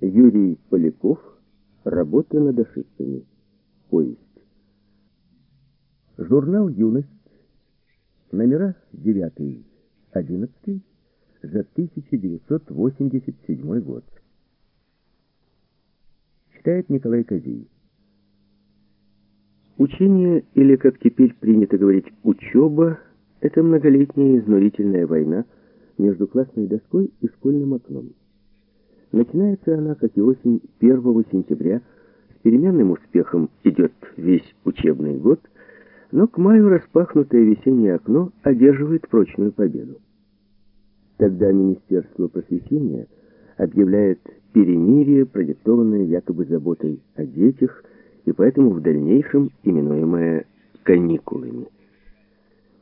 Юрий Поляков. Работа над ошибками. Повесть. Журнал «Юность». Номера 9-11 за 1987 год. Читает Николай Козий. Учение, или, как теперь принято говорить, учеба, это многолетняя изнурительная война между классной доской и школьным окном. Начинается она, как и осень, 1 сентября, с переменным успехом идет весь учебный год, но к маю распахнутое весеннее окно одерживает прочную победу. Тогда Министерство просвещения объявляет перемирие, продиктованное якобы заботой о детях, и поэтому в дальнейшем именуемое каникулами.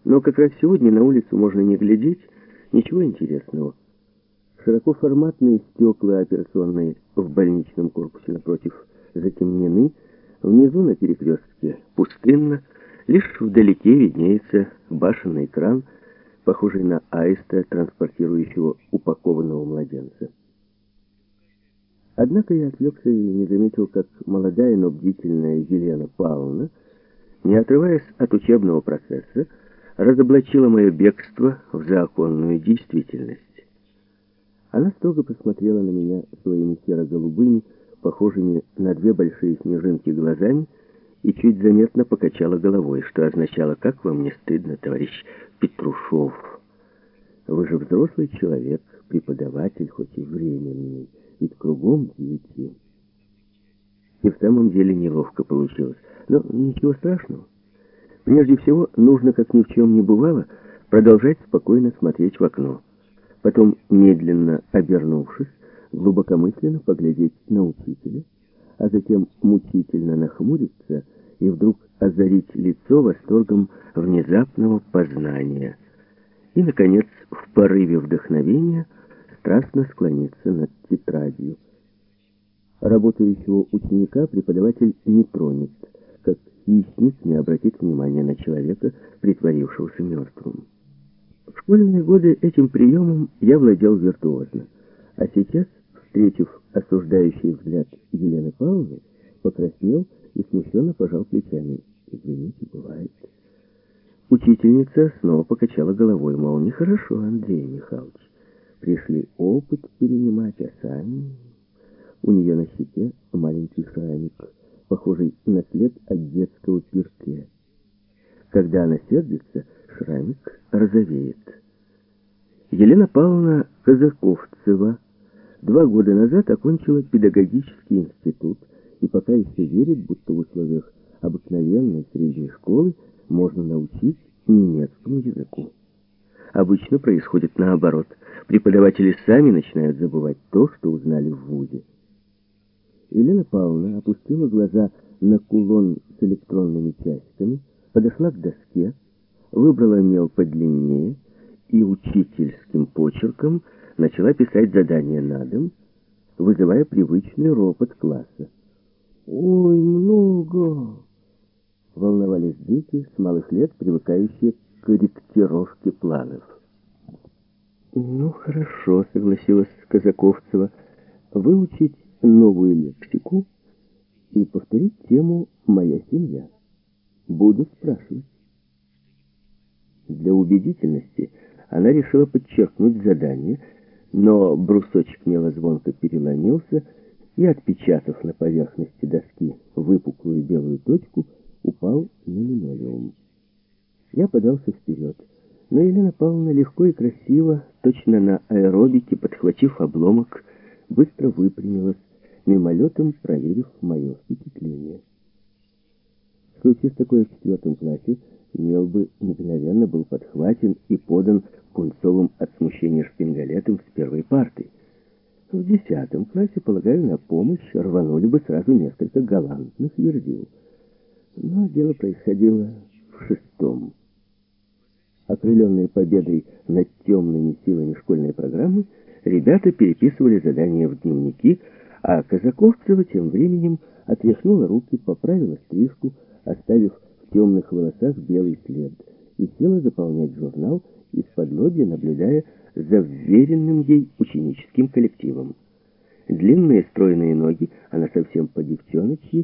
Но как раз сегодня на улицу можно не глядеть, ничего интересного. Широкоформатные стекла операционной в больничном корпусе напротив затемнены, внизу на перекрестке пустынно, лишь вдалеке виднеется башенный кран, похожий на аиста, транспортирующего упакованного младенца. Однако я отвлекся и не заметил, как молодая, но бдительная Елена Павловна, не отрываясь от учебного процесса, разоблачила мое бегство в законную действительность. Она строго посмотрела на меня своими серо-голубыми, похожими на две большие снежинки глазами, и чуть заметно покачала головой, что означало, как вам не стыдно, товарищ Петрушов. Вы же взрослый человек, преподаватель, хоть и временный, ведь кругом дети. И в самом деле неловко получилось. Но ничего страшного. Прежде всего, нужно, как ни в чем не бывало, продолжать спокойно смотреть в окно потом, медленно обернувшись, глубокомысленно поглядеть на учителя, а затем мучительно нахмуриться и вдруг озарить лицо восторгом внезапного познания. И, наконец, в порыве вдохновения страстно склониться над тетрадью. Работающего ученика преподаватель не тронет, как хищник не обратит внимания на человека, притворившегося мертвым. Школьные годы этим приемом я владел виртуозно, а сейчас, встретив осуждающий взгляд Елены Павловны, покраснел и смущенно пожал плечами. «Извините, бывает». Учительница снова покачала головой, мол, нехорошо, Андрей Михайлович. Пришли опыт перенимать, а сами... У нее на щеке маленький шрамик, похожий на след от детского пирке. Когда она сердится, шрамик розовеет. Елена Павловна Казаковцева два года назад окончила педагогический институт и пока еще верит, будто в условиях обыкновенной средней школы можно научить немецкому языку. Обычно происходит наоборот. Преподаватели сами начинают забывать то, что узнали в ВУЗе. Елена Павловна опустила глаза на кулон с электронными часиками, подошла к доске, выбрала мел подлиннее и учительским почерком начала писать задание на дом, вызывая привычный ропот класса. «Ой, много!» Волновались дети с малых лет, привыкающие к корректировке планов. «Ну, хорошо», — согласилась Казаковцева, — «выучить новую лексику и повторить тему «Моя семья». Буду спрашивать. Для убедительности она решила подчеркнуть задание, но брусочек мела звонко переломился и, отпечатав на поверхности доски выпуклую белую точку, упал на линолеум. Я подался вперед, но Елена Павловна легко и красиво, точно на аэробике, подхватив обломок, быстро выпрямилась, мимолетом проверив мое впечатление. Случись такое в четвертом классе, Мел бы мгновенно был подхвачен и подан пунцовым от смущения шпингалетом с первой парты. В десятом классе, полагаю, на помощь рванули бы сразу несколько галантных верзил. Но дело происходило в шестом. Окрыленные победой над темными силами школьной программы, ребята переписывали задания в дневники, а Казаковцева тем временем отряхнула руки, поправила стрижку, оставив темных волосах белый след, и села заполнять журнал, из-под лобья наблюдая за вверенным ей ученическим коллективом. длинные стройные ноги, она совсем по девчоночьи,